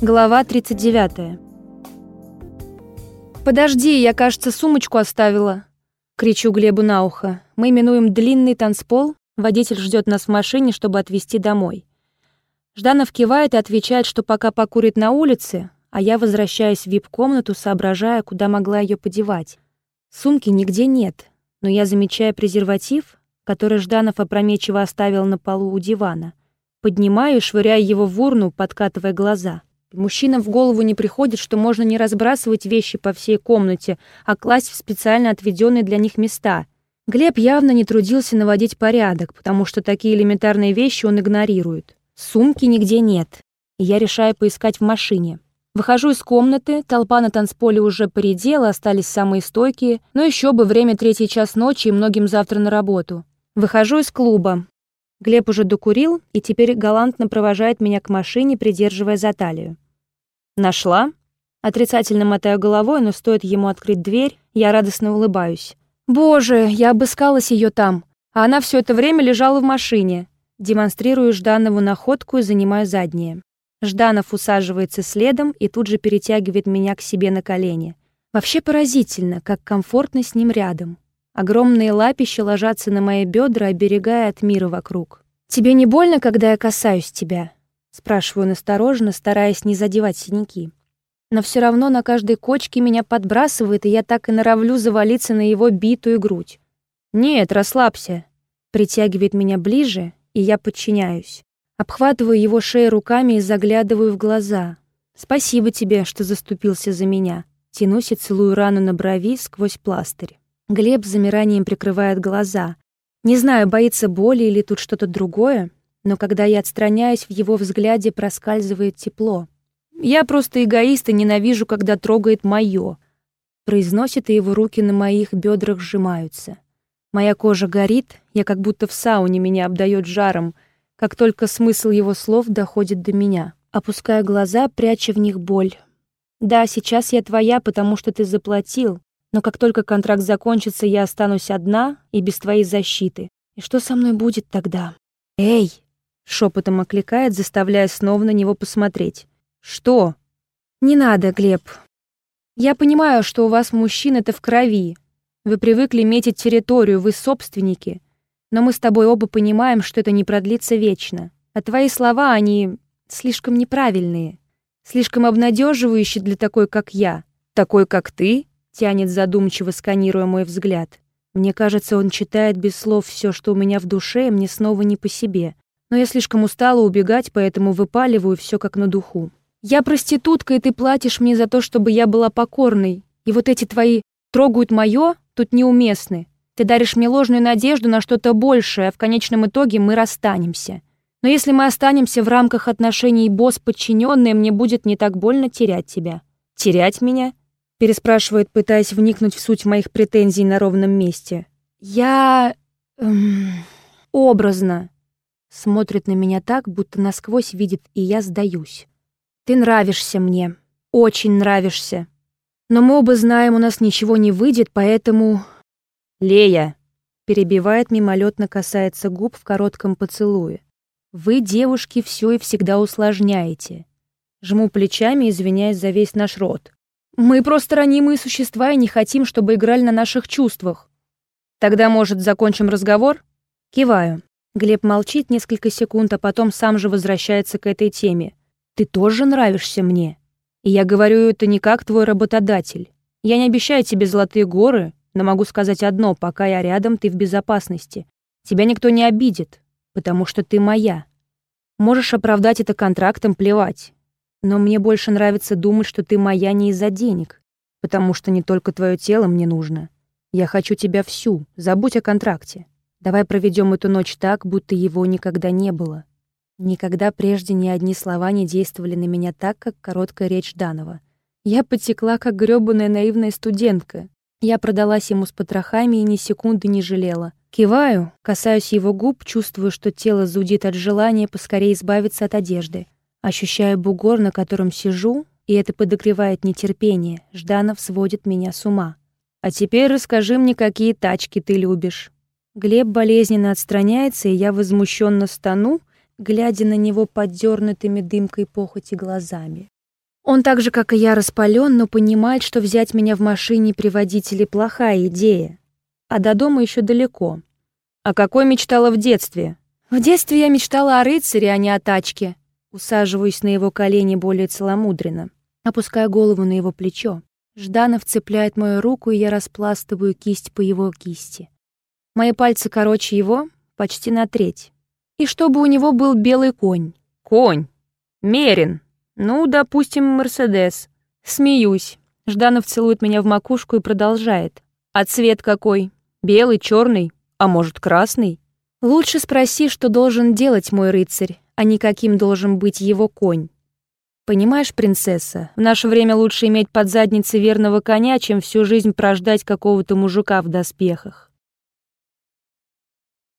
Глава 39. «Подожди, я, кажется, сумочку оставила!» Кричу Глебу на ухо. Мы минуем длинный танцпол, водитель ждет нас в машине, чтобы отвезти домой. Жданов кивает и отвечает, что пока покурит на улице, а я возвращаюсь в вип-комнату, соображая, куда могла ее подевать. Сумки нигде нет, но я замечаю презерватив, который Жданов опрометчиво оставил на полу у дивана. Поднимаю и швыряю его в урну, подкатывая глаза. Мужчинам в голову не приходит, что можно не разбрасывать вещи по всей комнате, а класть в специально отведенные для них места. Глеб явно не трудился наводить порядок, потому что такие элементарные вещи он игнорирует. Сумки нигде нет, и я решаю поискать в машине. Выхожу из комнаты, толпа на танцполе уже поредела, остались самые стойкие, но еще бы время третий час ночи и многим завтра на работу. Выхожу из клуба. Глеб уже докурил и теперь галантно провожает меня к машине, придерживая за талию. «Нашла?» Отрицательно мотаю головой, но стоит ему открыть дверь, я радостно улыбаюсь. «Боже, я обыскалась ее там, а она все это время лежала в машине». Демонстрирую Жданову находку и занимаю заднее. Жданов усаживается следом и тут же перетягивает меня к себе на колени. Вообще поразительно, как комфортно с ним рядом. Огромные лапища ложатся на мои бедра, оберегая от мира вокруг. «Тебе не больно, когда я касаюсь тебя?» Спрашиваю настороженно, стараясь не задевать синяки. Но все равно на каждой кочке меня подбрасывает, и я так и норовлю завалиться на его битую грудь. «Нет, расслабься». Притягивает меня ближе, и я подчиняюсь. Обхватываю его шею руками и заглядываю в глаза. «Спасибо тебе, что заступился за меня». Тянусь и целую рану на брови сквозь пластырь. Глеб с замиранием прикрывает глаза. Не знаю, боится боли или тут что-то другое, но когда я отстраняюсь, в его взгляде проскальзывает тепло. «Я просто эгоист и ненавижу, когда трогает моё», произносит, и его руки на моих бедрах сжимаются. Моя кожа горит, я как будто в сауне меня обдает жаром, как только смысл его слов доходит до меня. Опускаю глаза, пряча в них боль. «Да, сейчас я твоя, потому что ты заплатил, но как только контракт закончится, я останусь одна и без твоей защиты. И что со мной будет тогда? Эй!» Шепотом окликает, заставляя снова на него посмотреть. «Что?» «Не надо, Глеб. Я понимаю, что у вас, мужчин, это в крови. Вы привыкли метить территорию, вы собственники. Но мы с тобой оба понимаем, что это не продлится вечно. А твои слова, они слишком неправильные, слишком обнадеживающие для такой, как я. Такой, как ты?» тянет задумчиво, сканируя мой взгляд. Мне кажется, он читает без слов все, что у меня в душе, и мне снова не по себе но я слишком устала убегать, поэтому выпаливаю все как на духу. Я проститутка, и ты платишь мне за то, чтобы я была покорной. И вот эти твои «трогают моё» тут неуместны. Ты даришь мне ложную надежду на что-то большее, а в конечном итоге мы расстанемся. Но если мы останемся в рамках отношений босс-подчинённая, мне будет не так больно терять тебя. Терять меня? Переспрашивает, пытаясь вникнуть в суть моих претензий на ровном месте. Я... Эм, образно. Смотрит на меня так, будто насквозь видит, и я сдаюсь. Ты нравишься мне. Очень нравишься. Но мы оба знаем, у нас ничего не выйдет, поэтому... Лея! Перебивает мимолетно касается губ в коротком поцелуе. Вы, девушки, все и всегда усложняете. Жму плечами, извиняясь за весь наш род. Мы просто ранимые существа и не хотим, чтобы играли на наших чувствах. Тогда, может, закончим разговор? Киваю. Глеб молчит несколько секунд, а потом сам же возвращается к этой теме. «Ты тоже нравишься мне. И я говорю это не как твой работодатель. Я не обещаю тебе золотые горы, но могу сказать одно, пока я рядом, ты в безопасности. Тебя никто не обидит, потому что ты моя. Можешь оправдать это контрактом, плевать. Но мне больше нравится думать, что ты моя не из-за денег, потому что не только твое тело мне нужно. Я хочу тебя всю, забудь о контракте. Давай проведем эту ночь так, будто его никогда не было. Никогда прежде ни одни слова не действовали на меня так, как короткая речь Данова. Я потекла, как грёбаная наивная студентка. Я продалась ему с потрохами и ни секунды не жалела. Киваю, касаюсь его губ, чувствую, что тело зудит от желания поскорее избавиться от одежды. Ощущаю бугор, на котором сижу, и это подогревает нетерпение. Жданов сводит меня с ума. «А теперь расскажи мне, какие тачки ты любишь». Глеб болезненно отстраняется, и я возмущенно стану, глядя на него поддернутыми дымкой похоти глазами. Он так же, как и я, распален, но понимает, что взять меня в машине при водителе плохая идея. А до дома еще далеко. А какой мечтала в детстве? В детстве я мечтала о рыцаре, а не о тачке. Усаживаюсь на его колени более целомудренно, опуская голову на его плечо. Жданов цепляет мою руку, и я распластываю кисть по его кисти. Мои пальцы короче его, почти на треть. И чтобы у него был белый конь. Конь? Мерин. Ну, допустим, Мерседес. Смеюсь. Жданов целует меня в макушку и продолжает. А цвет какой? Белый, черный, а может, красный? Лучше спроси, что должен делать мой рыцарь, а не каким должен быть его конь. Понимаешь, принцесса, в наше время лучше иметь под задницей верного коня, чем всю жизнь прождать какого-то мужика в доспехах.